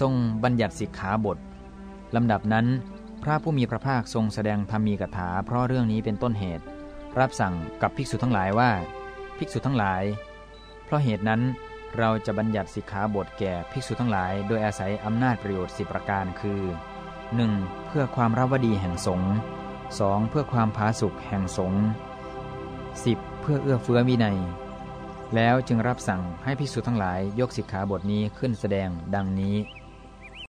ทรงบัญญัติสิกขาบทลำดับนั้น พระผู้มีพระภาคทรงแสดงธรรมีกถาเพราะเรื่องนี้เป็นต้นเหตุ รับสั่งกับภิกษุทั้งหลายว่า ภิกษุทั้งหลาย เพราะเหตุนั้นเราจะบัญญัติสิกขาบทแก่ภิกษุทั้งหลาย โดยอาศัยอำนาจประโยชน์สิประการคือ 1. เพื่อความรับวดีแห่งสงฆ์ 2. เพื่อความผาสุกแห่งสงฆ์ 10. เพื่อเอื้อเฟื้อวินัย แล้วจึงรับสั่งให้ภิกษุทั้งหลายยกสิกขาบทนี้ขึ้นแสดงดังนี้